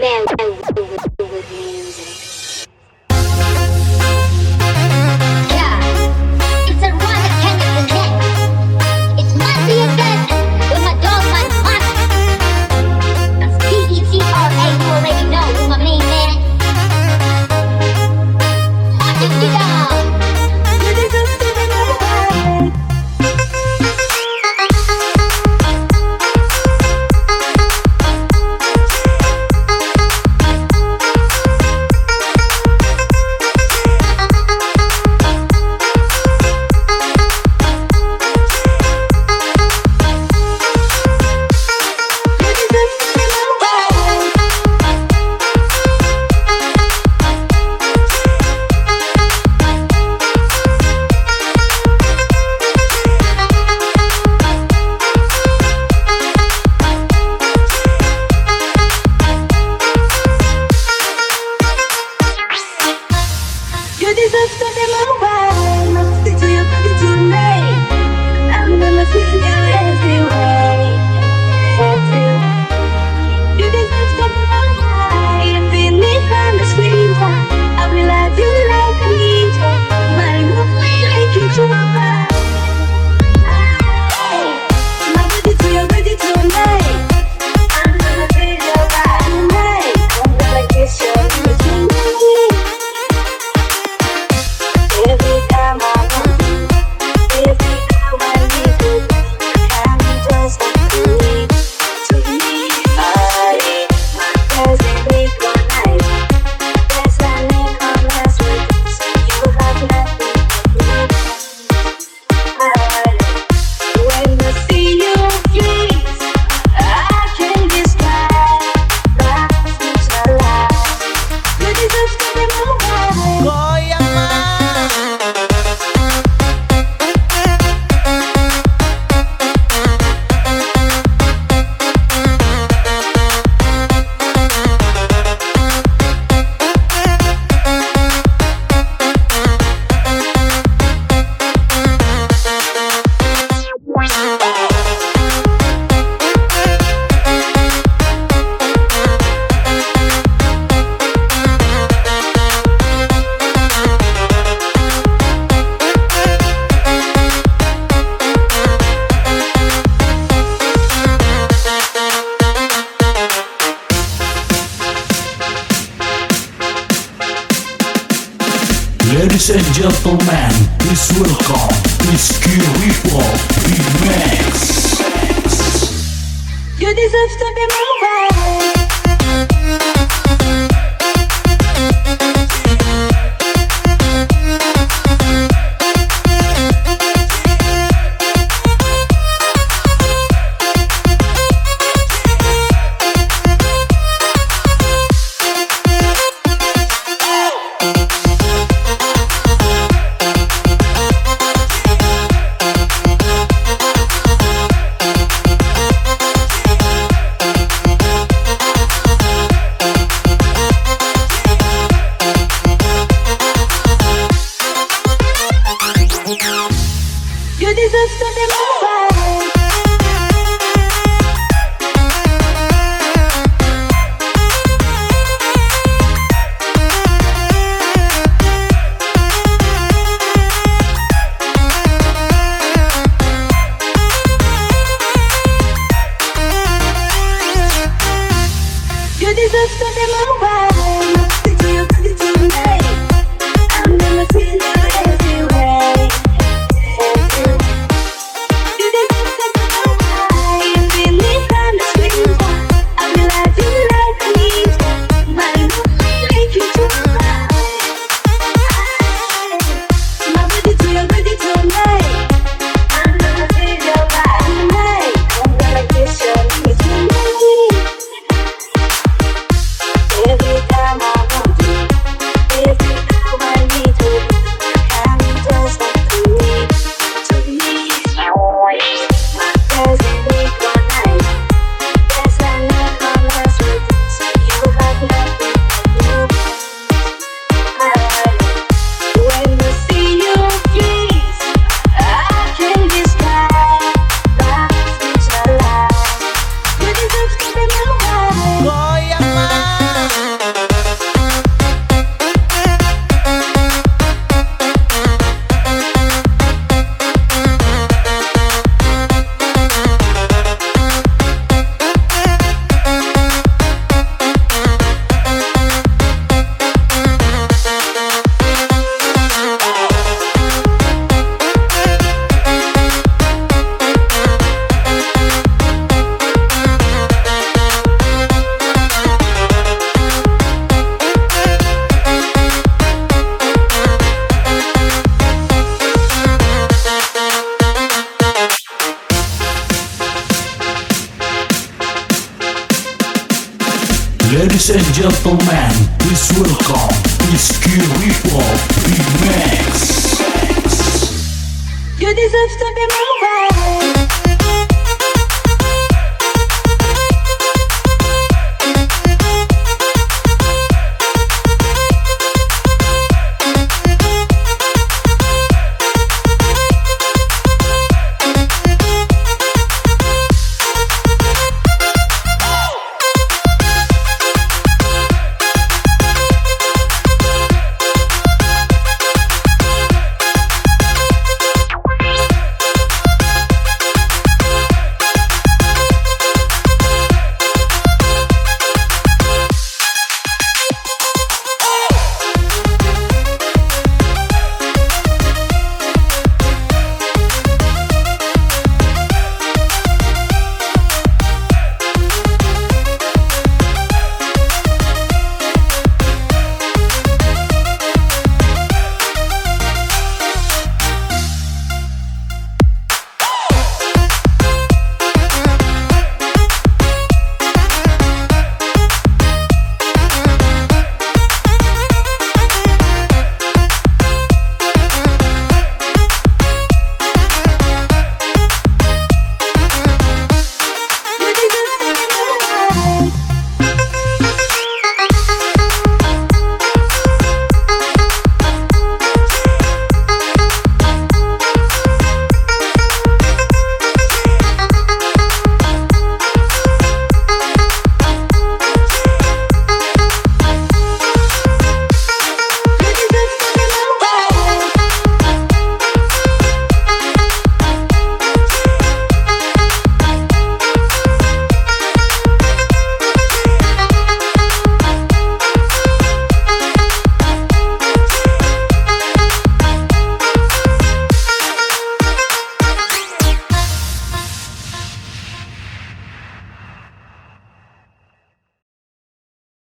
แมว Ladies and gentlemen, please welcome Whiskey Ripple Remix. You deserve to be mobile. just doesn't move. Ladies and gentlemen, please welcome Whiskey Repop Remix. You deserve to be moving.